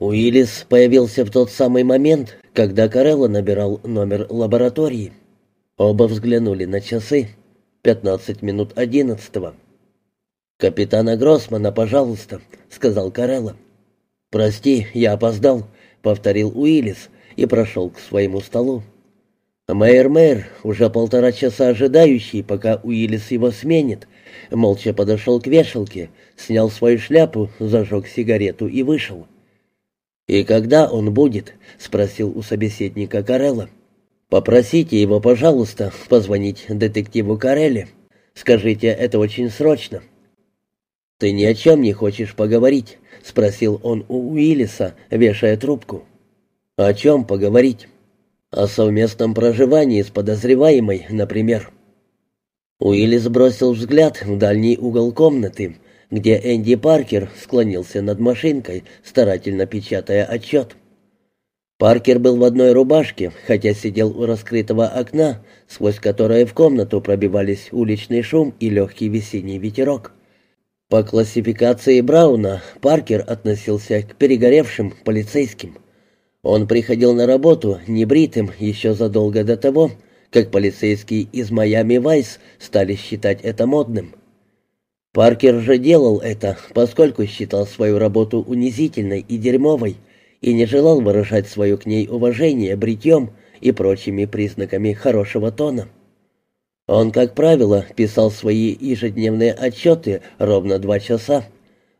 Уиллис появился в тот самый момент, когда Карелло набирал номер лаборатории. Оба взглянули на часы. Пятнадцать минут одиннадцатого. «Капитана Гроссмана, пожалуйста», — сказал Карелло. «Прости, я опоздал», — повторил Уиллис и прошел к своему столу. Мэйр-мэр, уже полтора часа ожидающий, пока Уиллис его сменит, молча подошел к вешалке, снял свою шляпу, зажег сигарету и вышел. «И когда он будет?» — спросил у собеседника Карелла. «Попросите его, пожалуйста, позвонить детективу Карелле. Скажите, это очень срочно». «Ты ни о чем не хочешь поговорить?» — спросил он у Уиллиса, вешая трубку. «О чем поговорить?» «О совместном проживании с подозреваемой, например». Уиллис бросил взгляд в дальний угол комнаты, где Энди Паркер склонился над машинкой, старательно печатая отчет. Паркер был в одной рубашке, хотя сидел у раскрытого окна, сквозь которое в комнату пробивались уличный шум и легкий весенний ветерок. По классификации Брауна Паркер относился к перегоревшим полицейским. Он приходил на работу небритым еще задолго до того, как полицейские из Майами Вайс стали считать это модным. Паркер же делал это, поскольку считал свою работу унизительной и дерьмовой и не желал выражать свое к ней уважение бритьем и прочими признаками хорошего тона. Он, как правило, писал свои ежедневные отчеты ровно два часа,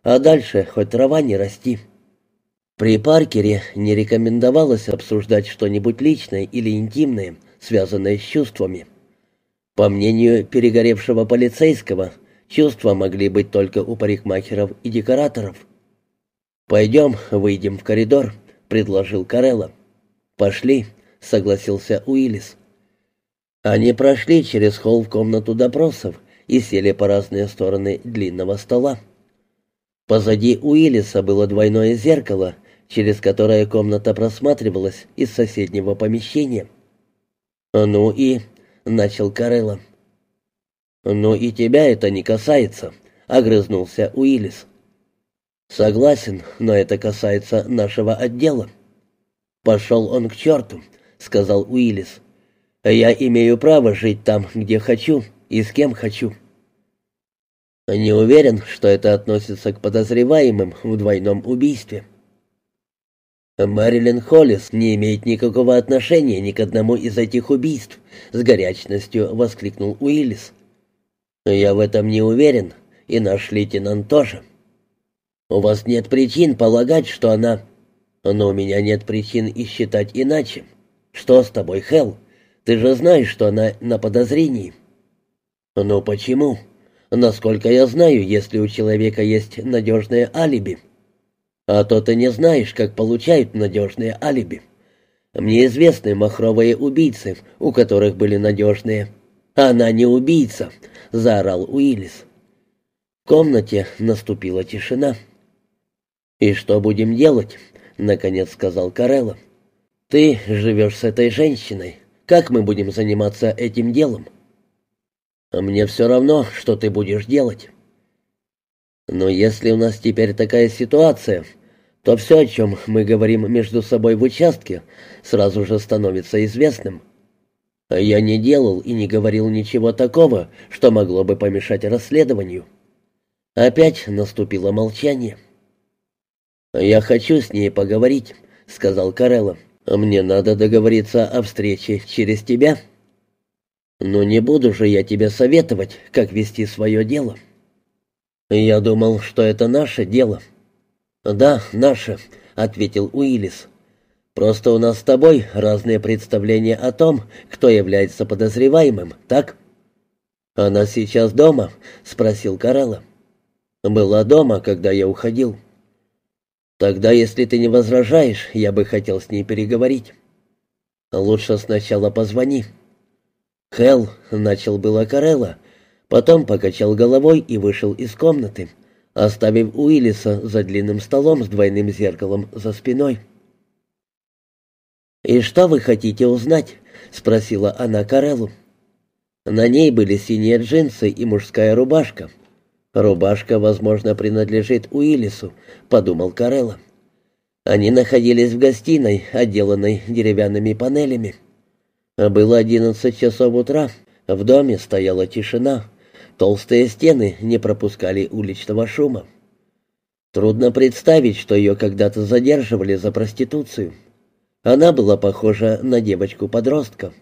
а дальше хоть трава не расти. При Паркере не рекомендовалось обсуждать что-нибудь личное или интимное, связанное с чувствами. По мнению перегоревшего полицейского, Чувства могли быть только у парикмахеров и декораторов. «Пойдем, выйдем в коридор», — предложил Карелла. «Пошли», — согласился Уиллис. Они прошли через холл в комнату допросов и сели по разные стороны длинного стола. Позади Уиллиса было двойное зеркало, через которое комната просматривалась из соседнего помещения. «Ну и...» — начал Карелла. «Ну и тебя это не касается», — огрызнулся Уиллис. «Согласен, но это касается нашего отдела». «Пошел он к черту», — сказал Уиллис. «Я имею право жить там, где хочу и с кем хочу». «Не уверен, что это относится к подозреваемым в двойном убийстве». «Мэрилин Холлис не имеет никакого отношения ни к одному из этих убийств», — с горячностью воскликнул Уиллис. «Я в этом не уверен, и наш лейтенант тоже. У вас нет причин полагать, что она...» «Но у меня нет причин и считать иначе. Что с тобой, Хелл? Ты же знаешь, что она на подозрении». «Ну почему? Насколько я знаю, если у человека есть надежное алиби. А то ты не знаешь, как получают надежные алиби. Мне известны махровые убийцы, у которых были надежные. Она не убийца, заорал Уиллис. В комнате наступила тишина. «И что будем делать?» — наконец сказал Карелло. «Ты живешь с этой женщиной. Как мы будем заниматься этим делом?» «Мне все равно, что ты будешь делать». «Но если у нас теперь такая ситуация, то все, о чем мы говорим между собой в участке, сразу же становится известным». Я не делал и не говорил ничего такого, что могло бы помешать расследованию. Опять наступило молчание. «Я хочу с ней поговорить», — сказал Карелло. «Мне надо договориться о встрече через тебя». «Но не буду же я тебе советовать, как вести свое дело». «Я думал, что это наше дело». «Да, наше», — ответил Уиллис. Просто у нас с тобой разные представления о том, кто является подозреваемым, так?» «Она сейчас дома?» — спросил Карелла. «Была дома, когда я уходил». «Тогда, если ты не возражаешь, я бы хотел с ней переговорить». «Лучше сначала позвони». «Хелл», — начал было Карелла, потом покачал головой и вышел из комнаты, оставив Уиллиса за длинным столом с двойным зеркалом за спиной. «И что вы хотите узнать?» — спросила она Кареллу. На ней были синие джинсы и мужская рубашка. «Рубашка, возможно, принадлежит Уиллису», — подумал Карелла. Они находились в гостиной, отделанной деревянными панелями. Было одиннадцать часов утра, в доме стояла тишина, толстые стены не пропускали уличного шума. Трудно представить, что ее когда-то задерживали за проституцию. Она была похожа на девочку-подростка.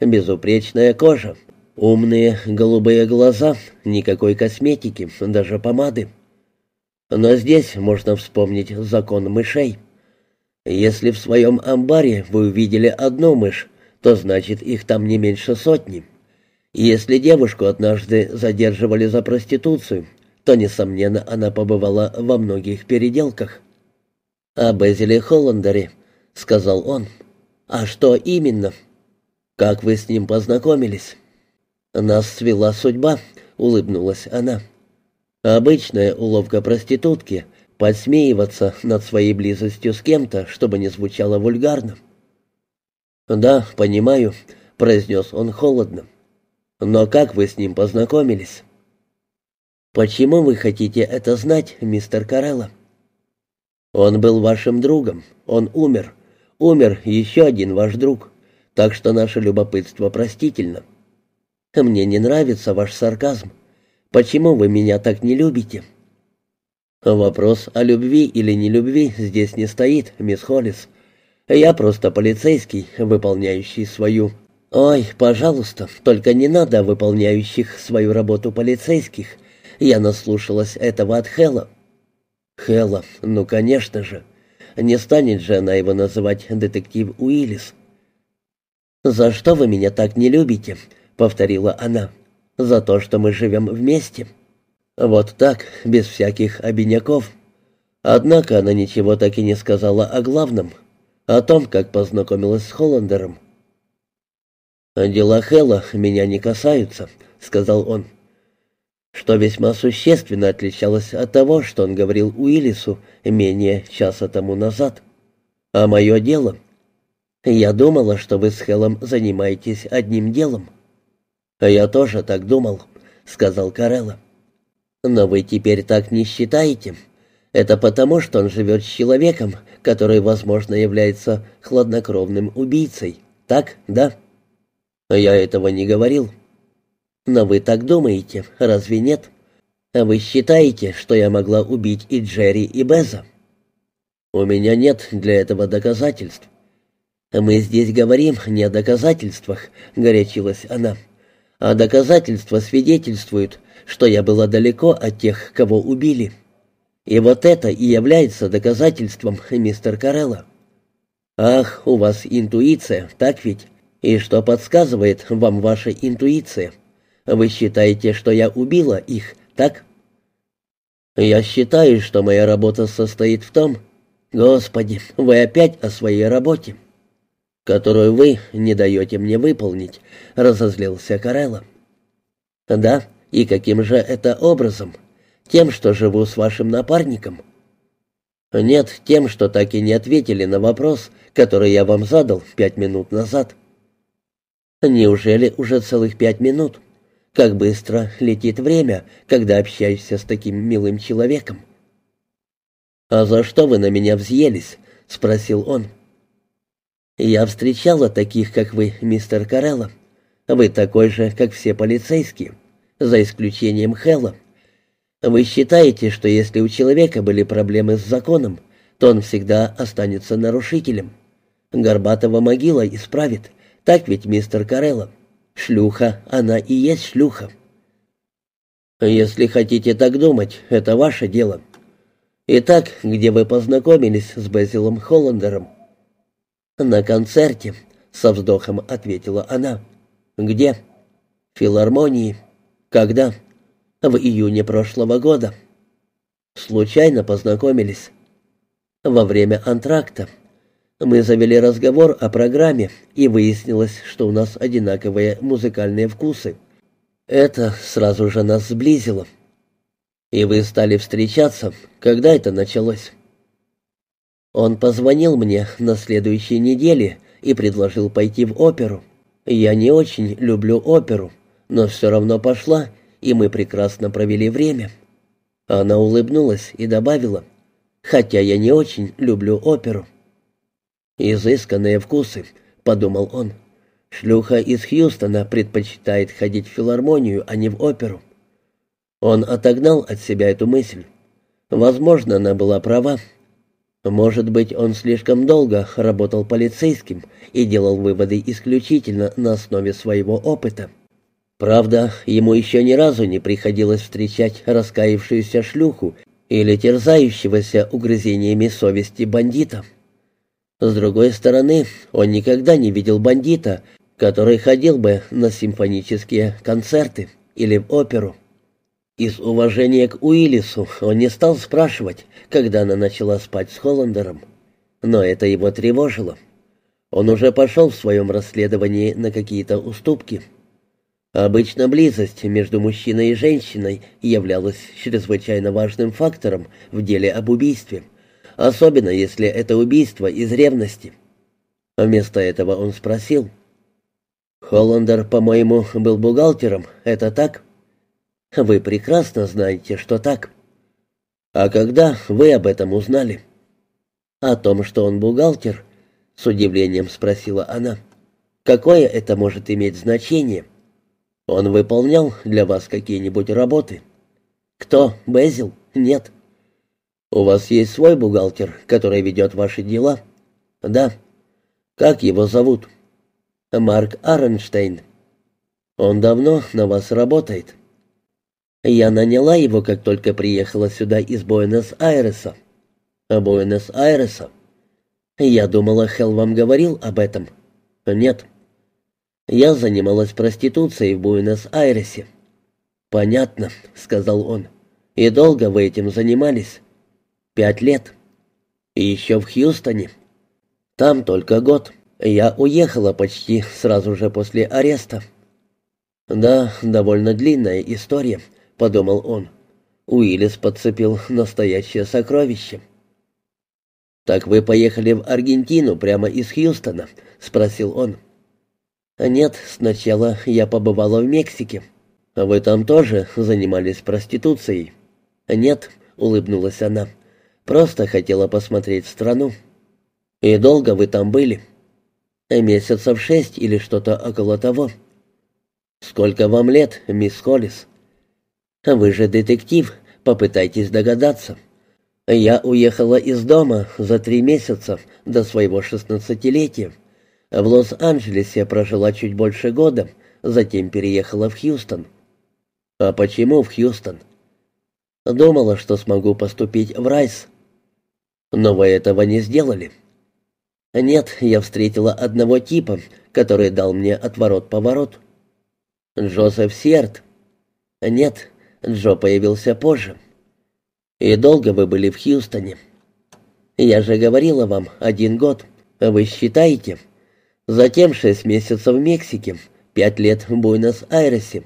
Безупречная кожа, умные голубые глаза, никакой косметики, даже помады. Но здесь можно вспомнить закон мышей. Если в своем амбаре вы увидели одну мышь, то значит их там не меньше сотни. Если девушку однажды задерживали за проституцию, то, несомненно, она побывала во многих переделках. «О Безеле Холландере», — сказал он. «А что именно? Как вы с ним познакомились?» «Нас свела судьба», — улыбнулась она. Обычная уловка проститутки — подсмеиваться над своей близостью с кем-то, чтобы не звучало вульгарно. «Да, понимаю», — произнес он холодно. «Но как вы с ним познакомились?» «Почему вы хотите это знать, мистер Карелло?» «Он был вашим другом. Он умер. Умер еще один ваш друг. Так что наше любопытство простительно. Мне не нравится ваш сарказм. Почему вы меня так не любите?» «Вопрос о любви или нелюбви здесь не стоит, мисс Холлис. Я просто полицейский, выполняющий свою...» «Ой, пожалуйста, только не надо выполняющих свою работу полицейских. Я наслушалась этого от Хэлла». «Хэлла, ну, конечно же. Не станет же она его называть детектив Уиллис». «За что вы меня так не любите?» — повторила она за то, что мы живем вместе. Вот так, без всяких обиняков. Однако она ничего так и не сказала о главном, о том, как познакомилась с Холландером. «Дела Хэлла меня не касаются», — сказал он, что весьма существенно отличалось от того, что он говорил Уиллису менее часа тому назад. «А мое дело...» «Я думала, что вы с Хеллом занимаетесь одним делом». «А я тоже так думал», — сказал Карелла. «Но вы теперь так не считаете. Это потому, что он живет с человеком, который, возможно, является хладнокровным убийцей. Так, да?» «Я этого не говорил». «Но вы так думаете, разве нет? А вы считаете, что я могла убить и Джерри, и Беза?» «У меня нет для этого доказательств». «Мы здесь говорим не о доказательствах», — горячилась она а доказательства свидетельствуют, что я была далеко от тех, кого убили. И вот это и является доказательством, мистер Карелло. Ах, у вас интуиция, так ведь? И что подсказывает вам ваша интуиция? Вы считаете, что я убила их, так? Я считаю, что моя работа состоит в том... Господи, вы опять о своей работе которую вы не даете мне выполнить», — разозлился Карелло. «Да, и каким же это образом? Тем, что живу с вашим напарником?» «Нет, тем, что так и не ответили на вопрос, который я вам задал пять минут назад». «Неужели уже целых пять минут? Как быстро летит время, когда общаешься с таким милым человеком?» «А за что вы на меня взъелись?» — спросил он. «Я встречала таких, как вы, мистер Карелло. Вы такой же, как все полицейские, за исключением Хэлла. Вы считаете, что если у человека были проблемы с законом, то он всегда останется нарушителем. Горбатова могила исправит. Так ведь, мистер Карелло? Шлюха, она и есть шлюха». «Если хотите так думать, это ваше дело. Итак, где вы познакомились с Безилом Холландером?» «На концерте», — со вздохом ответила она. «Где?» «В филармонии». «Когда?» «В июне прошлого года». «Случайно познакомились». «Во время антракта». Мы завели разговор о программе, и выяснилось, что у нас одинаковые музыкальные вкусы. Это сразу же нас сблизило. И вы стали встречаться. Когда это началось? Он позвонил мне на следующей неделе и предложил пойти в оперу. Я не очень люблю оперу, но все равно пошла, и мы прекрасно провели время. Она улыбнулась и добавила, хотя я не очень люблю оперу». «Изысканные вкусы», — подумал он. «Шлюха из Хьюстона предпочитает ходить в филармонию, а не в оперу». Он отогнал от себя эту мысль. Возможно, она была права. Может быть, он слишком долго работал полицейским и делал выводы исключительно на основе своего опыта. Правда, ему еще ни разу не приходилось встречать раскаявшуюся шлюху или терзающегося угрызениями совести бандита. С другой стороны, он никогда не видел бандита, который ходил бы на симфонические концерты или в оперу. Из уважения к Уиллису он не стал спрашивать, когда она начала спать с Холландером. Но это его тревожило. Он уже пошел в своем расследовании на какие-то уступки. Обычно близость между мужчиной и женщиной являлась чрезвычайно важным фактором в деле об убийстве, особенно если это убийство из ревности. Вместо этого он спросил. «Холландер, по-моему, был бухгалтером, это так?» Вы прекрасно знаете, что так. А когда вы об этом узнали? О том, что он бухгалтер, с удивлением спросила она. Какое это может иметь значение? Он выполнял для вас какие-нибудь работы? Кто? Безил? Нет. У вас есть свой бухгалтер, который ведет ваши дела? Да. Как его зовут? Марк Аренштейн. Он давно на вас работает. Я наняла его, как только приехала сюда из Буэнос-Айреса. А Буэнос-Айреса? Я думала, Хелл вам говорил об этом. Нет. Я занималась проституцией в Буэнос-Айресе. Понятно, сказал он. И долго вы этим занимались? Пять лет. И еще в Хьюстоне. Там только год. Я уехала почти сразу же после ареста. Да, довольно длинная история, — подумал он. Уиллис подцепил настоящее сокровище. «Так вы поехали в Аргентину прямо из Хьюстона?» — спросил он. «Нет, сначала я побывала в Мексике. Вы там тоже занимались проституцией?» «Нет», — улыбнулась она, — «просто хотела посмотреть страну». «И долго вы там были?» «Месяцев шесть или что-то около того». «Сколько вам лет, мисс Холлис?» Вы же детектив, попытайтесь догадаться. Я уехала из дома за три месяца до своего шестнадцатилетия. В Лос-Анджелесе прожила чуть больше года, затем переехала в Хьюстон. А почему в Хьюстон? Думала, что смогу поступить в Райс. Но вы этого не сделали. Нет, я встретила одного типа, который дал мне отворот-поворот. Джозеф Сиарт. Нет, Джо появился позже. И долго вы были в Хьюстоне? Я же говорила вам, один год. Вы считаете? Затем шесть месяцев в Мексике, пять лет в Буэнос-Айресе.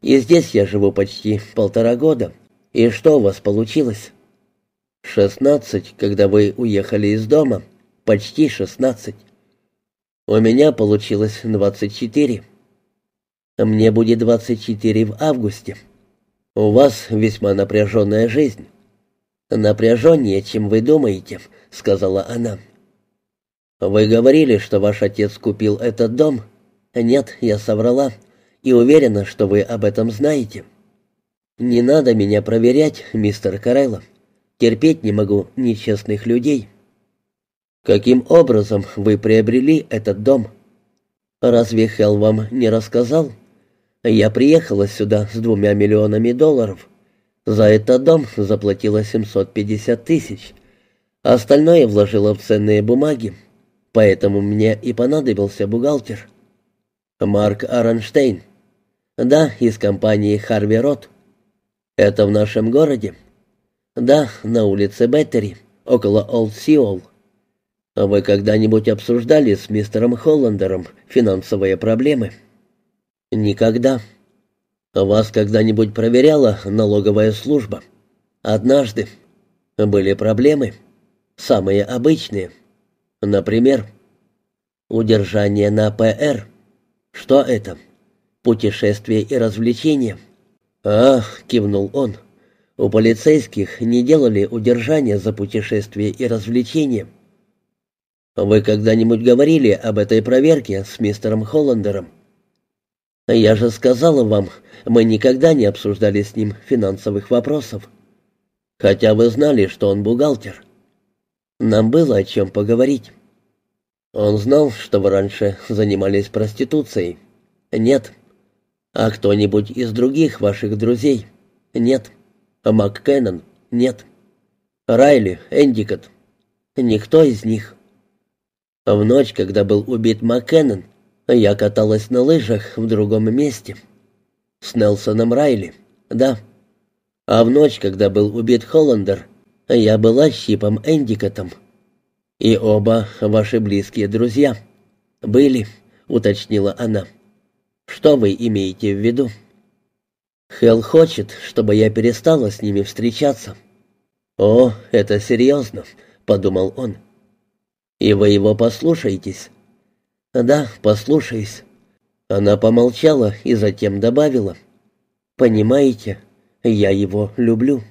И здесь я живу почти полтора года. И что у вас получилось? Шестнадцать, когда вы уехали из дома. Почти шестнадцать. У меня получилось двадцать четыре. Мне будет двадцать четыре в августе. «У вас весьма напряженная жизнь». «Напряженнее, чем вы думаете», — сказала она. «Вы говорили, что ваш отец купил этот дом?» «Нет, я соврала, и уверена, что вы об этом знаете». «Не надо меня проверять, мистер Карелло. Терпеть не могу нечестных людей». «Каким образом вы приобрели этот дом?» «Разве Хелл вам не рассказал?» Я приехала сюда с двумя миллионами долларов. За этот дом заплатила 750 тысяч. Остальное вложила в ценные бумаги. Поэтому мне и понадобился бухгалтер. Марк Аронштейн. Да, из компании Харви Рот. Это в нашем городе? Да, на улице Беттери, около Олд Сиол. Вы когда-нибудь обсуждали с мистером Холландером финансовые проблемы?» «Никогда». «Вас когда-нибудь проверяла налоговая служба?» «Однажды. Были проблемы. Самые обычные. Например, удержание на ПР. Что это? Путешествие и развлечения». «Ах», — кивнул он, — У полицейских не делали удержания за путешествия и развлечения. Вы когда-нибудь говорили об этой проверке с мистером Холландером? Я же сказала вам, мы никогда не обсуждали с ним финансовых вопросов. Хотя вы знали, что он бухгалтер. Нам было о чем поговорить. Он знал, что вы раньше занимались проституцией. Нет. А кто-нибудь из других ваших друзей? Нет. А МакКеннон? Нет. Райли, Эндикот? Никто из них. В ночь, когда был убит МакКеннон, я каталась на лыжах в другом месте. С Нелсоном Райли, да. А в ночь, когда был убит Холландер, я была с Чипом Эндикотом. И оба ваши близкие друзья. Были, уточнила она. Что вы имеете в виду? Хелл хочет, чтобы я перестала с ними встречаться. О, это серьезно, подумал он. И вы его послушаетесь? «Да, послушаюсь». Она помолчала и затем добавила. «Понимаете, я его люблю».